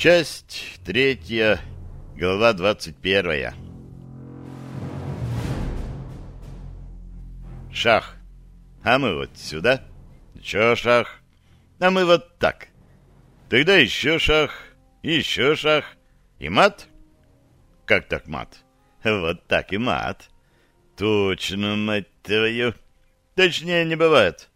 Часть третья, глава двадцать первая. Шах. А мы вот сюда. Чё шах? А мы вот так. Тогда еще шах, еще шах. И мат? Как так мат? Вот так и мат. Точно, мать твою. Точнее не бывает.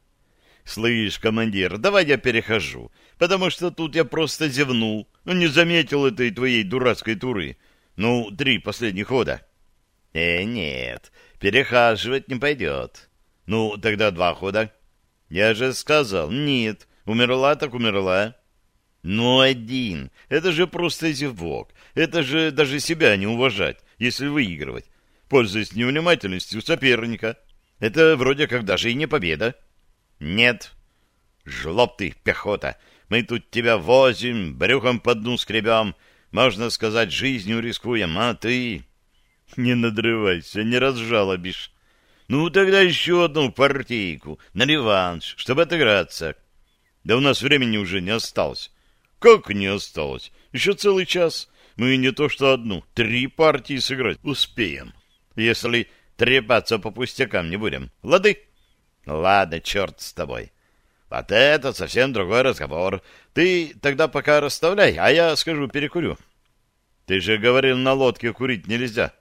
Слышь, командир, давай я перехожу, потому что тут я просто зевнул. Ну, не заметил этой твоей дурацкой туры. Ну, три последних хода. Э, нет, перехаживать не пойдет. Ну, тогда два хода. Я же сказал, нет, умерла так умерла. Ну, один, это же просто зевок. Это же даже себя не уважать, если выигрывать, пользуясь невнимательностью соперника. Это вроде как даже и не победа. Нет. Жлоб ты, пехота. Мы тут тебя возим, брюхом по дну скребем, можно сказать, жизнью рискуем, а ты... Не надрывайся, не разжалобишь. Ну, тогда еще одну партийку, на реванш, чтобы отыграться. Да у нас времени уже не осталось. Как не осталось? Еще целый час. Мы не то что одну, три партии сыграть успеем. Если трепаться по пустякам не будем. Лады? Ладно, черт с тобой. Вот это совсем другой разговор. Ты тогда пока расставляй, а я скажу, перекурю. Ты же говорил, на лодке курить нельзя.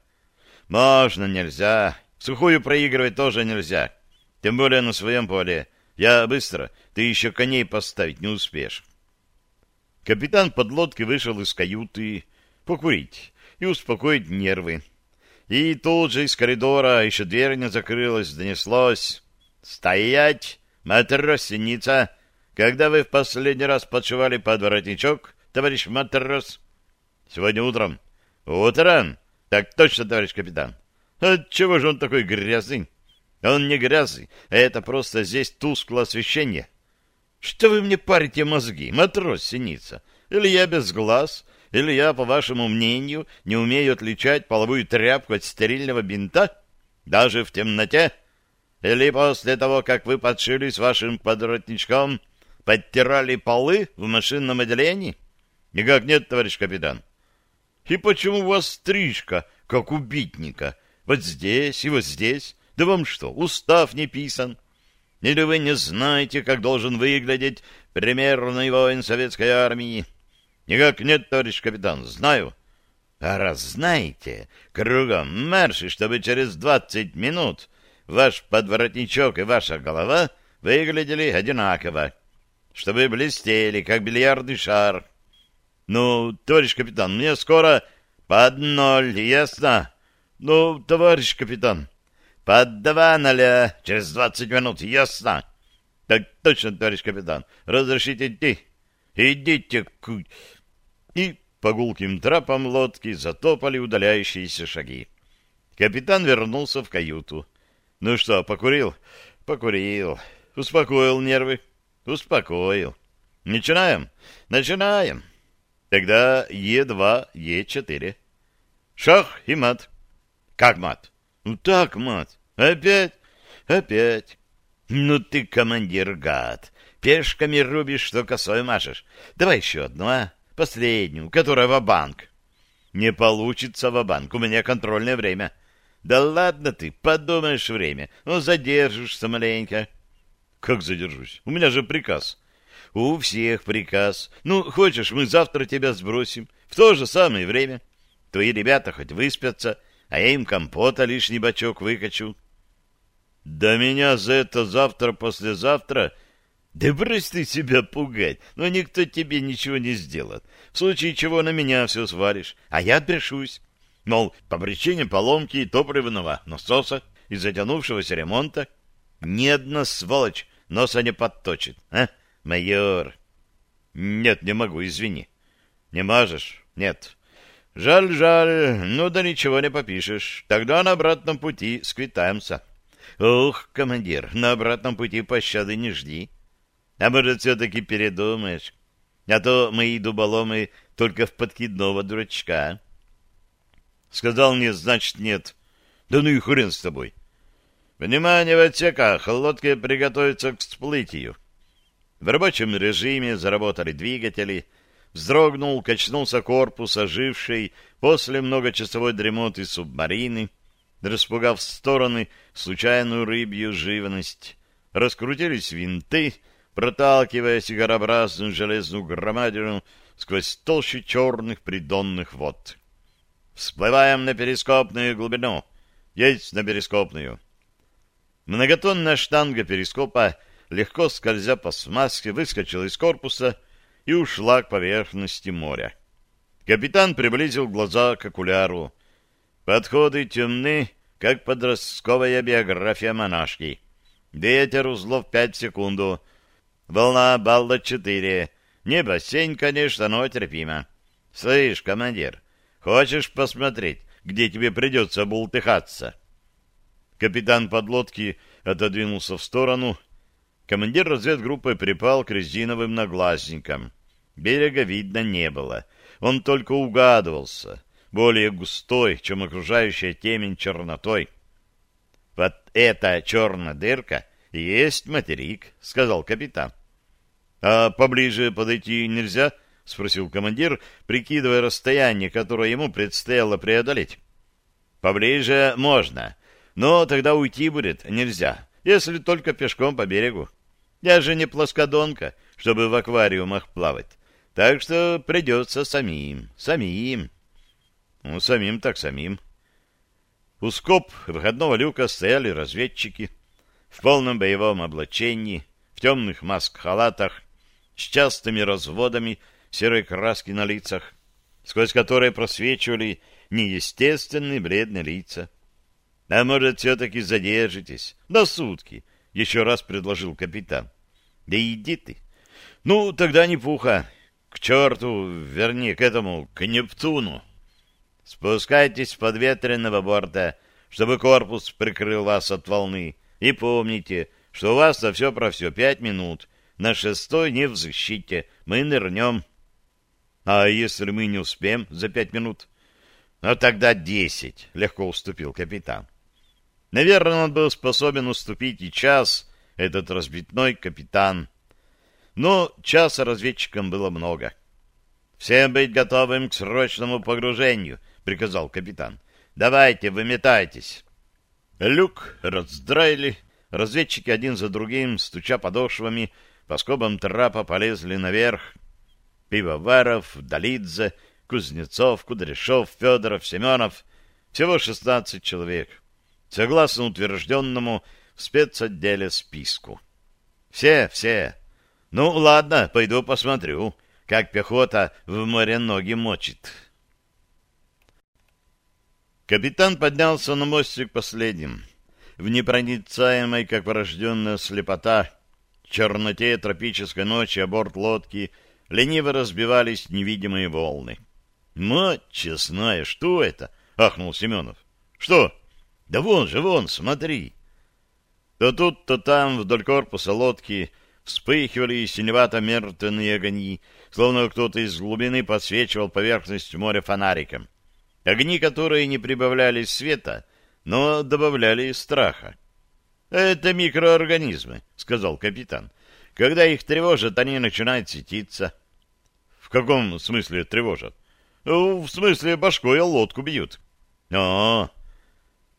Можно, нельзя. Сухую проигрывать тоже нельзя. Тем более на своем поле. Я быстро. Ты еще коней поставить не успеешь. Капитан подлодки вышел из каюты покурить и успокоить нервы. И тут же из коридора, еще дверь не закрылась, донеслось «Стоять!» «Матросеница, когда вы в последний раз подшивали под воротничок, товарищ матрос?» «Сегодня утром». «Утром? Так точно, товарищ капитан». «Отчего же он такой грязный?» «Он не грязный, а это просто здесь тусклое освещение». «Что вы мне парите мозги, матрос Синица? Или я без глаз, или я, по вашему мнению, не умею отличать половую тряпку от стерильного бинта? Даже в темноте?» Или после того, как вы подшились вашим подворотничком, подтирали полы в машинном отделении? Никак нет, товарищ капитан. И почему у вас стрижка, как у битника? Вот здесь и вот здесь. Да вам что, устав не писан? Или вы не знаете, как должен выглядеть примерный воин советской армии? Никак нет, товарищ капитан, знаю. А раз знаете, кругом марш, чтобы через двадцать минут ваш подворотничок и ваша голова выглядели одинаково, чтобы блестели, как бильярдный шар. Ну, товарищ капитан, мне скоро под ноль, ясно? Ну, товарищ капитан, под два ноля через двадцать минут, ясно? Так точно, товарищ капитан, разрешите идти? Идите к... И по гулким трапам лодки затопали удаляющиеся шаги. Капитан вернулся в каюту. Ну что, покурил? Покурил. Успокоил нервы. Успокоил. Начинаем? Начинаем. Тогда Е2, Е4. Шах и мат. Как мат? Ну так, мат. Опять? Опять. Ну ты, командир, гад. Пешками рубишь, что косой машешь. Давай еще одну, а? Последнюю, которая в-банк. Не получится в-банк. У меня контрольное время. Да ладно ты, подумаешь время. Ну, задержишься маленько. Как задержусь? У меня же приказ. У всех приказ. Ну, хочешь, мы завтра тебя сбросим. В то же самое время. Твои ребята хоть выспятся, а я им компота лишний бачок выкачу. Да меня за это завтра-послезавтра... Да брось ты себя пугать, но никто тебе ничего не сделает. В случае чего на меня все свалишь, а я отбрешусь. Мол, по причине поломки топливного насоса и затянувшегося ремонта ни одна сволочь носа не подточит, а, майор? Нет, не могу, извини. Не можешь? Нет. Жаль, жаль, ну да ничего не попишешь. Тогда на обратном пути сквитаемся. Ух, командир, на обратном пути пощады не жди. А может, все-таки передумаешь? А то мои дуболомы только в подкидного дурачка. Сказал нет, значит нет. Да ну и хрен с тобой. Внимание в отсеках, лодки приготовятся к всплытию. В рабочем режиме заработали двигатели, вздрогнул, качнулся корпус ожившей после многочасовой дремоты субмарины, распугав в стороны случайную рыбью живность. Раскрутились винты, проталкивая сигарообразную железную громадину сквозь толщу черных придонных вод. «Всплываем на перископную глубину. Есть на перископную». Многотонная штанга перископа, легко скользя по смазке, выскочила из корпуса и ушла к поверхности моря. Капитан приблизил глаза к окуляру. Подходы темны, как подростковая биография монашки. Ветер узлов пять секунду. Волна балла четыре. Не бассейн, конечно, но терпимо. Слышь, командир, хочешь посмотреть, где тебе придется бултыхаться? Капитан подлодки отодвинулся в сторону. Командир разведгруппы припал к резиновым наглазникам. Берега видно не было. Он только угадывался, более густой, чем окружающая темень чернотой. «Вот эта черная дырка есть материк», — сказал капитан. «А поближе подойти нельзя?» — спросил командир, прикидывая расстояние, которое ему предстояло преодолеть. «Поближе можно, но тогда уйти будет нельзя, если только пешком по берегу. Я же не плоскодонка, чтобы в аквариумах плавать, так что придется самим, самим». «Ну, самим так самим». У скоб выходного люка стояли разведчики в полном боевом облачении, в темных маск-халатах, с частыми разводами серой краски на лицах, сквозь которые просвечивали неестественные бледные лица. — А может, все-таки задержитесь? До сутки, — еще раз предложил капитан. — Да иди ты. Ну, тогда не пуха. К черту, вернее, к этому, к Нептуну. Спускайтесь с подветренного борта, чтобы корпус прикрыл вас от волны. И помните, что у вас на все про все пять минут, на шестой не взыщите, мы нырнем. А если мы не успеем за пять минут? Ну, тогда десять, — легко уступил капитан. Наверное, он был способен уступить и час, этот разбитной капитан. Но часа разведчикам было много. «Всем быть готовым к срочному погружению», — приказал капитан. «Давайте, выметайтесь». Люк раздраили, разведчики один за другим, стуча подошвами, по скобам трапа полезли наверх. Пивоваров, Долидзе, Кузнецов, Кудряшов, Федоров, Семенов. Всего шестнадцать человек. Согласно утвержденному в спецотделе списку. Все, все. Ну, ладно, пойду посмотрю, как пехота в море ноги мочит. Капитан поднялся на мостик последним. В непроницаемой, как порожденная слепота, черноте тропической ночи о борт лодки лениво разбивались невидимые волны. «Мать честная, что это?» — ахнул Семенов. «Что? Да вон же, вон, смотри!» То тут, то там вдоль корпуса лодки вспыхивали синевато-мертвенные огоньи, словно кто-то из глубины подсвечивал поверхность моря фонариком. Огни, которые не прибавляли света, но добавляли страха. «Это микроорганизмы», — сказал капитан. «Когда их тревожат, они начинают светиться». «В каком смысле тревожат?» «В смысле башкой о лодку бьют». «О!»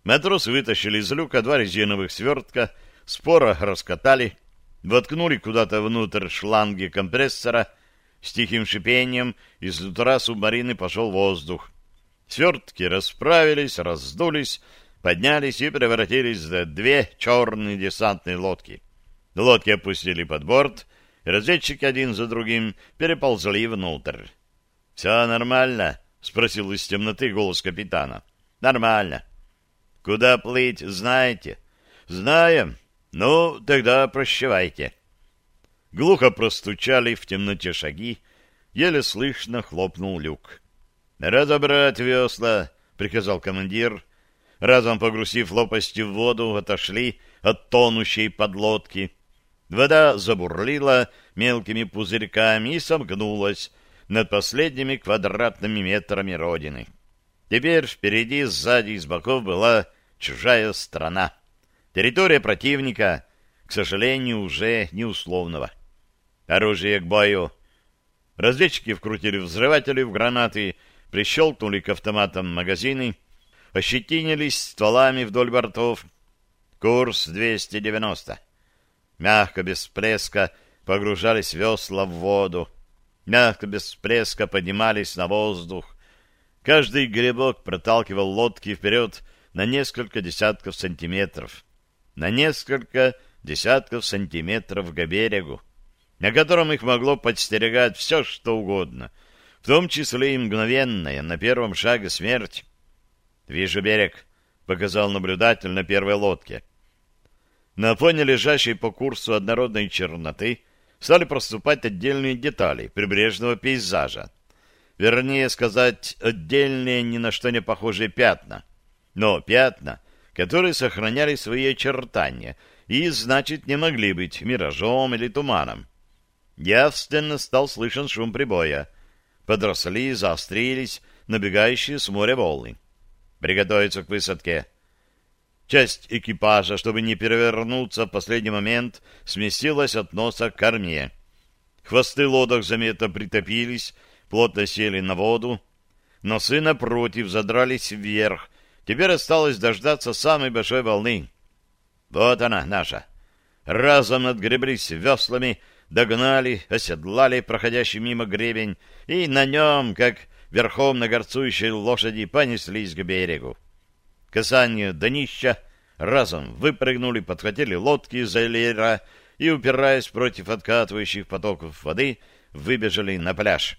Матросы вытащили из люка два резиновых свертка, споро раскатали, воткнули куда-то внутрь шланги компрессора, с тихим шипением из утра субмарины пошел воздух. Свертки расправились, раздулись, поднялись и превратились в две черные десантные лодки. Лодки опустили под борт, разведчики один за другим переползли внутрь. — Все нормально? — спросил из темноты голос капитана. — Нормально. — Куда плыть, знаете? — Знаем. Ну, тогда прощавайте. Глухо простучали в темноте шаги, еле слышно хлопнул люк. — Разобрать весла, — приказал командир, — разом погрузив лопасти в воду, отошли от тонущей подлодки. Вода забурлила мелкими пузырьками и сомкнулась над последними квадратными метрами родины. Теперь впереди, сзади и с боков была чужая страна. Территория противника, к сожалению, уже неусловного. Оружие к бою. Разведчики вкрутили взрыватели в гранаты, прищелкнули к автоматам магазины, ощетинились стволами вдоль бортов. Курс 290. Мягко, без плеска, погружались весла в воду. Мягко, без плеска поднимались на воздух. Каждый грибок проталкивал лодки вперед на несколько десятков сантиметров. На несколько десятков сантиметров к берегу, на котором их могло подстерегать все, что угодно, в том числе и мгновенная, на первом шаге смерть. «Вижу берег», — показал наблюдатель на первой лодке. На фоне лежащей по курсу однородной черноты стали проступать отдельные детали прибрежного пейзажа. Вернее сказать, отдельные ни на что не похожие пятна. Но пятна, которые сохраняли свои очертания и, значит, не могли быть миражом или туманом. Явственно стал слышен шум прибоя. Подросли, заострились набегающие с моря волны приготовиться к высадке. Часть экипажа, чтобы не перевернуться в последний момент, сместилась от носа к корме. Хвосты лодок заметно притопились, плотно сели на воду. Носы, напротив, задрались вверх. Теперь осталось дождаться самой большой волны. Вот она, наша. Разом отгреблись веслами, догнали, оседлали проходящий мимо гребень, и на нем, как верхом на горцующей лошади понеслись к берегу. Касание днища разом выпрыгнули, подхватили лодки за лера и, упираясь против откатывающих потоков воды, выбежали на пляж.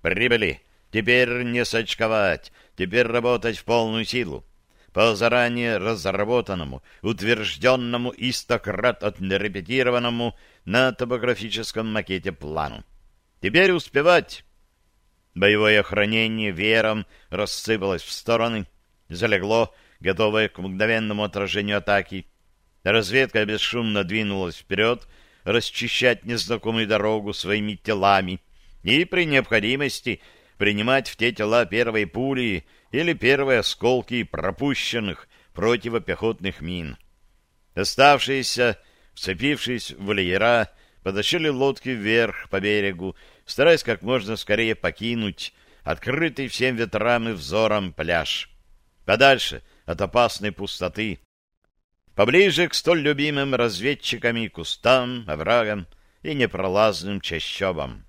Прибыли. Теперь не сочковать, теперь работать в полную силу. По заранее разработанному, утвержденному и стократ отрепетированному на топографическом макете плану. Теперь успевать Боевое охранение веером рассыпалось в стороны, залегло, готовое к мгновенному отражению атаки. Разведка бесшумно двинулась вперед, расчищать незнакомую дорогу своими телами и при необходимости принимать в те тела первые пули или первые осколки пропущенных противопехотных мин. Оставшиеся, вцепившись в леера, подошли лодки вверх по берегу, стараясь как можно скорее покинуть открытый всем ветрам и взором пляж. Подальше от опасной пустоты. Поближе к столь любимым разведчиками кустам, оврагам и непролазным чащобам.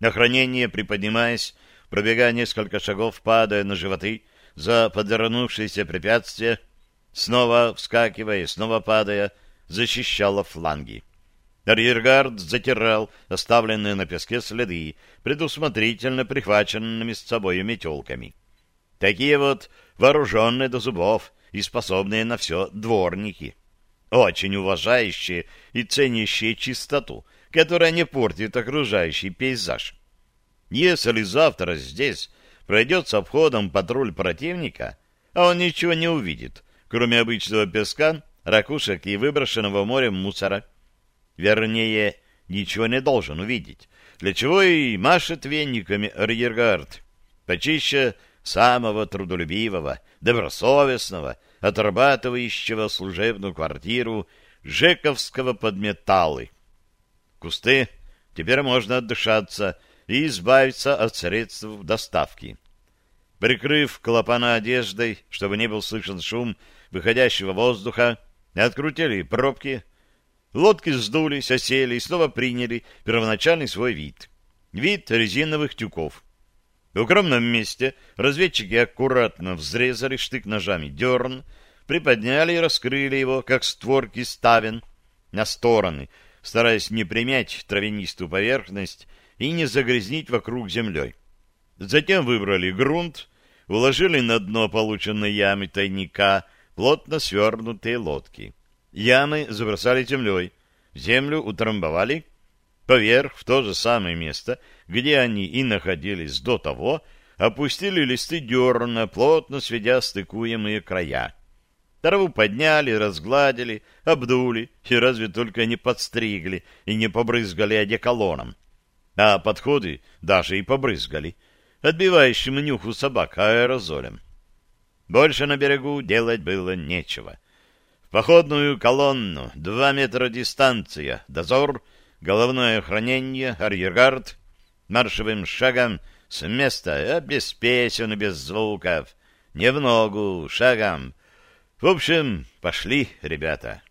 На хранение приподнимаясь, пробегая несколько шагов, падая на животы за подвернувшееся препятствие, снова вскакивая, снова падая, защищала фланги. Арьергард затирал оставленные на песке следы, предусмотрительно прихваченными с собой метелками. Такие вот вооруженные до зубов и способные на все дворники. Очень уважающие и ценящие чистоту, которая не портит окружающий пейзаж. Если завтра здесь пройдет с обходом патруль противника, а он ничего не увидит, кроме обычного песка, ракушек и выброшенного морем мусора, Вернее, ничего не должен увидеть. Для чего и машет вениками арьергард. Почище самого трудолюбивого, добросовестного, отрабатывающего служебную квартиру Жековского подметалы. Кусты теперь можно отдышаться и избавиться от средств доставки. Прикрыв клапана одеждой, чтобы не был слышен шум выходящего воздуха, открутили пробки, Лодки сдулись, осели и снова приняли первоначальный свой вид. Вид резиновых тюков. В укромном месте разведчики аккуратно взрезали штык-ножами дерн, приподняли и раскрыли его, как створки ставен, на стороны, стараясь не примять травянистую поверхность и не загрязнить вокруг землей. Затем выбрали грунт, уложили на дно полученной ямы тайника плотно свернутые лодки. Ямы забросали землей, землю утрамбовали, поверх в то же самое место, где они и находились до того, опустили листы дерна, плотно сведя стыкуемые края. Траву подняли, разгладили, обдули, и разве только не подстригли и не побрызгали одеколоном. А подходы даже и побрызгали, отбивающим нюху собак аэрозолем. Больше на берегу делать было нечего походную колонну, два метра дистанция, дозор, головное охранение, арьергард, маршевым шагом с места, без песен и без звуков. Не в ногу, шагом. В общем, пошли, ребята.